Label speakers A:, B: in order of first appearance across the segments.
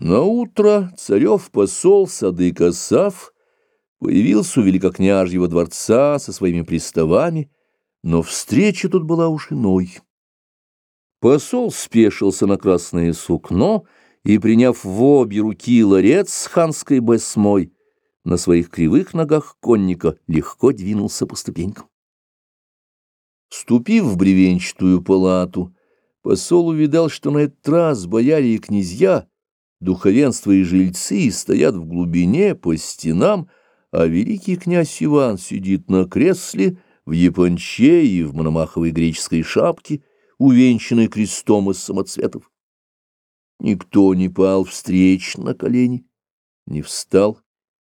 A: На утро царев посол Садык Асав появился у великокняжьего дворца со своими приставами, но встреча тут была уж иной. Посол спешился на красное сукно и, приняв в обе руки ларец с ханской басмой, на своих кривых ногах конника легко двинулся по ступенькам. Ступив в бревенчатую палату, посол увидал, что на этот раз бояре и князья — Духовенство и жильцы стоят в глубине, по стенам, а великий князь Иван сидит на кресле, в японче и в мономаховой греческой шапке, увенчанной крестом из самоцветов. Никто не пал встреч на колени, не встал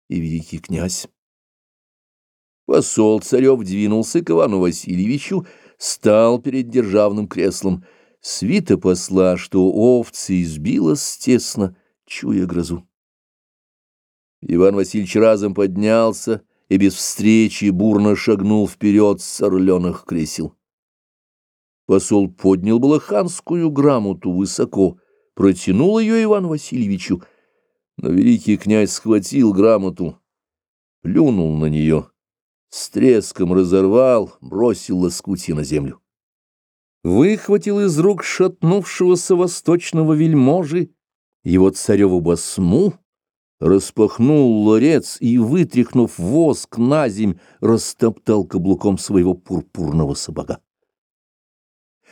A: и великий князь. Посол царев двинулся к Ивану Васильевичу, стал перед державным креслом. Свита посла, что овцы избилась тесно, чуя грозу. Иван Васильевич разом поднялся и без встречи бурно шагнул вперед с орленых кресел. Посол поднял было ханскую грамоту высоко, протянул ее Ивану Васильевичу, но великий князь схватил грамоту, плюнул на нее, с треском разорвал, бросил лоскутья на землю. Выхватил из рук шатнувшегося восточного вельможи его цареву басму, распахнул ларец и, вытряхнув воск на земь, растоптал каблуком своего пурпурного сапога.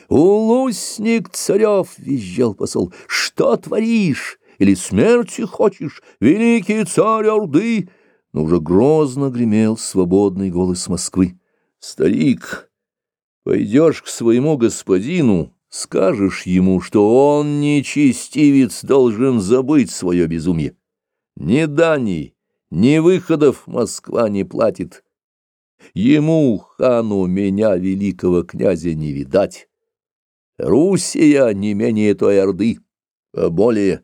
A: «Улусник царев!» — визжал посол. «Что творишь? Или смерти хочешь, великий царь Орды?» Но уже грозно гремел свободный голос Москвы. «Старик, пойдешь к своему господину, Скажешь ему, что он, нечестивец, должен забыть свое безумие. Ни даний, ни выходов Москва не платит. Ему, хану, меня, великого князя, не видать. Русия не менее той Орды, а более.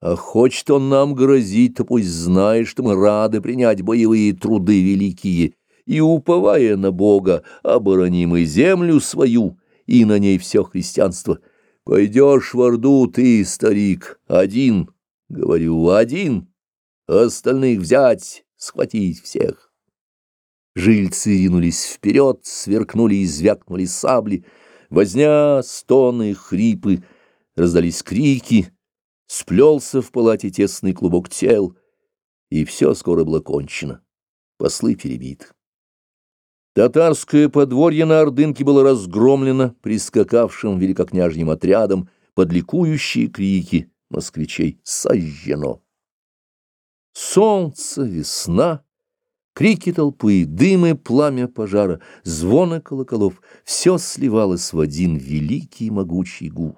A: А хочет он нам грозить, то пусть знает, что мы рады принять боевые труды великие, и, уповая на Бога, обороним и землю свою, и на ней все христианство. Пойдешь в Орду ты, старик, один, говорю, один, остальных взять, схватить всех. Жильцы ринулись вперед, сверкнули и звякнули сабли, возня, стоны, хрипы, раздались крики, сплелся в палате тесный клубок тел, и все скоро было кончено, послы перебиты. Татарское подворье на Ордынке было разгромлено прискакавшим великокняжьим отрядом под ликующие крики москвичей «Сожжено!». Солнце, весна, крики толпы, дымы, пламя пожара, звоны колоколов — все сливалось в один великий могучий гул.